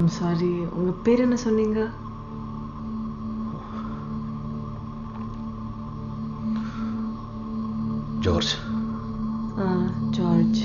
Sorry உங்க பேர் என்ன சொன்னீங்க? ஜார்ஜ் ஆ ஜார்ஜ்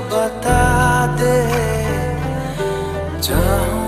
बता दे। चाहूँ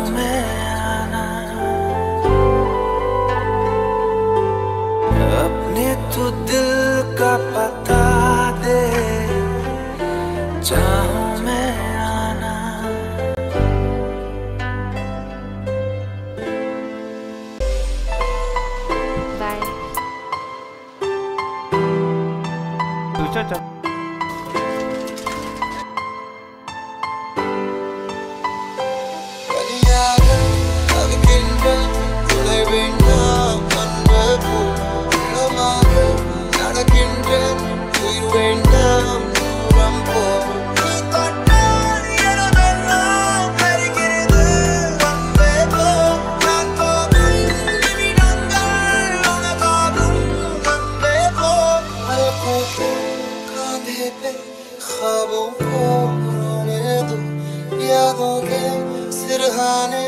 यादों के सिरहाने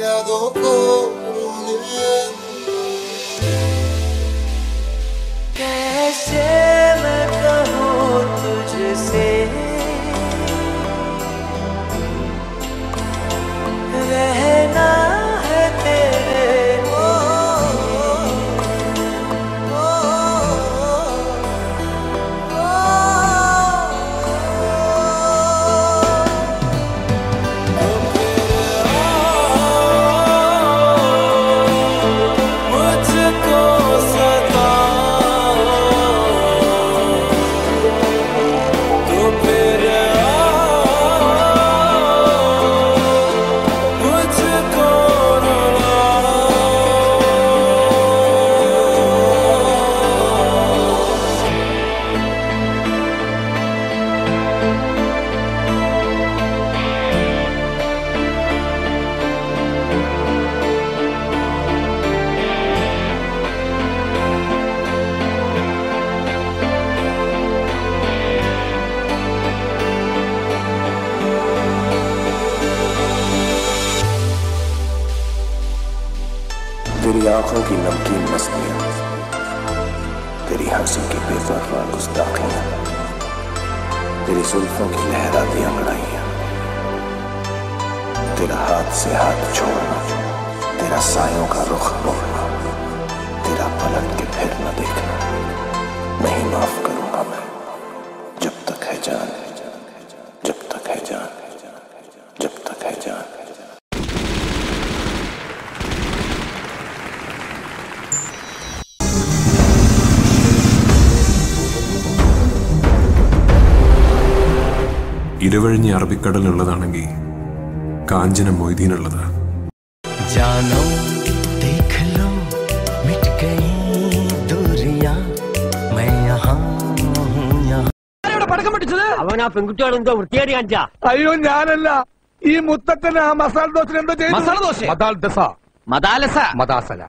यादों को रोने तेरी आँखों की नमकीन मस्तियाँ, तेरी हँसी की बेफरवा गुस्ताखियाँ, तेरी जुल्फों की लहराती अंगड़ाइयाँ, तेरा हाथ से हाथ छोड़ना, तेरा सायों का रुख मोड़ना, तेरा पलट के फिर न देखना। ഇടവഴിഞ്ഞ അറബിക്കടലുള്ളതാണെങ്കിൽ കാഞ്ചന മൊയ്തീനുള്ളതാ जानो देख लो मिट गई दूरियां मैं यहाँ हूँ यहाँ അവൻ ആ പെൺകുട്ടികൾ എന്തോ വൃത്തിയാടി കാണിച്ചാ അയ്യോ ഞാനല്ല ഈ മുത്തച്ഛന് ആ മസാല ദോശ എന്തോ ചെയ്തു മസാല ദോശ? മസാല ദോശ മദാലസ മദാസല